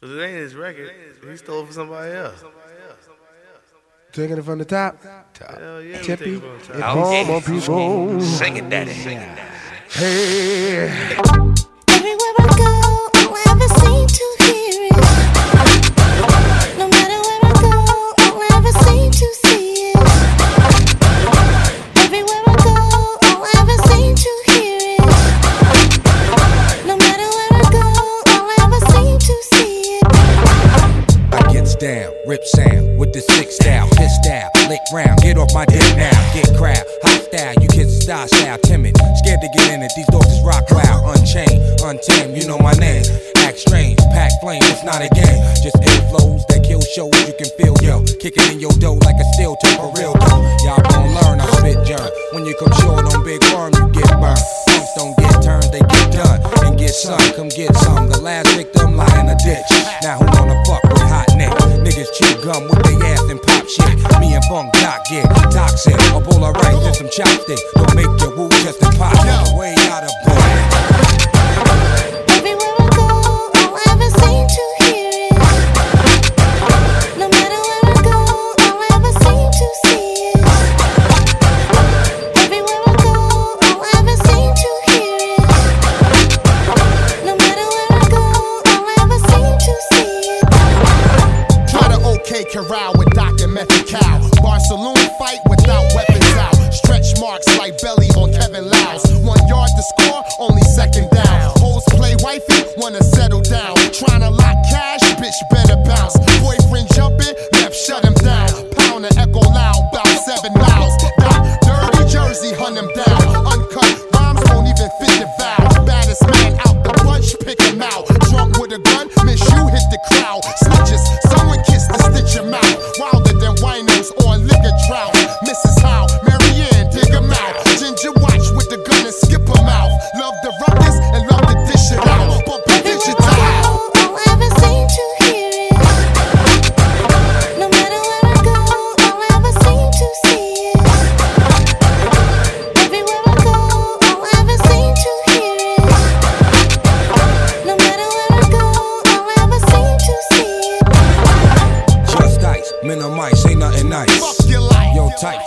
Cause it ain't his record. He stole it from somebody else. Taking it from the top. Hell yeah. we Tippy. take it from the top. It's more people. Sing it, daddy. Hey. Down, rip sound with the six style, piss style, lick round, get off my dick now, get crowd, hot style, you kids style style, timid, scared to get in it, these dogs is rock wild, unchained, untamed, you know my name, act strange, pack flame, it's not a game, just air flows that kill shows, you can feel. Yo, kicking in your dough like a steel toe for real though, y'all gon' learn, I spit germ, when you come short on big worm, you get burned, punks don't get turned, they get done, and get some, come get some, the last victim lie in a ditch, now who and Funk Doc get toxic, a bowl of rice and some chopstick, don't make your woo just impossible, way out of boy. Everywhere I go, I'll ever seem to hear it. No matter where I go, I'll ever seem to see it. Everywhere I go, I'll ever seem to hear it. No matter where I go, I'll ever seem to see it. Try to OK corral with Dr. Method Cow. Belly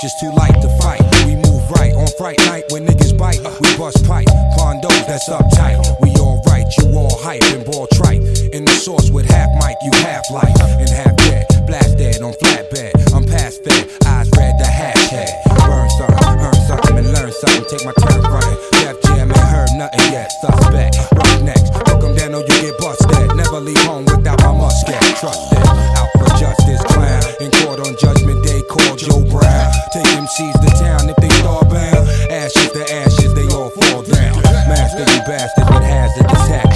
just too light to fight. We move right on fright night when niggas bite. We bust pipe, condos that's uptight. We all right, you all hype and ball trite. In the source with half mic, you half life and half dead. Blast dead on flatbed. I'm past fed, eyes red, the hashtag. Burn something, earn something, and learn something. Take my turn frontin'. Def Jam ain't heard nothing yet. Suspect, rough next. Hook 'em down or you get busted. Never leave home without my musket. Trust it. Out for justice, clown. In court on judgment day, called Joe Brown. Take MCs to town if they starbound. Ashes to ashes, they all fall down. Master you bastards with hazardous tactics.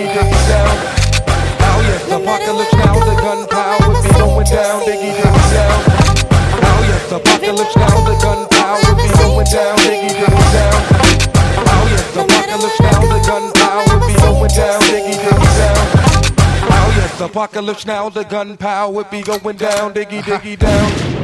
Diggy diggy down. Oh yes, apocalypse now, the gunpowder be going down, diggy diggy down. Oh yes, apocalypse now, the gunpowder be going down, diggy diggy down. Oh yes, apocalypse now, the gunpowder be going down, diggy diggy down. Oh yes, apocalypse now, the gunpowder be going down, diggy diggy down.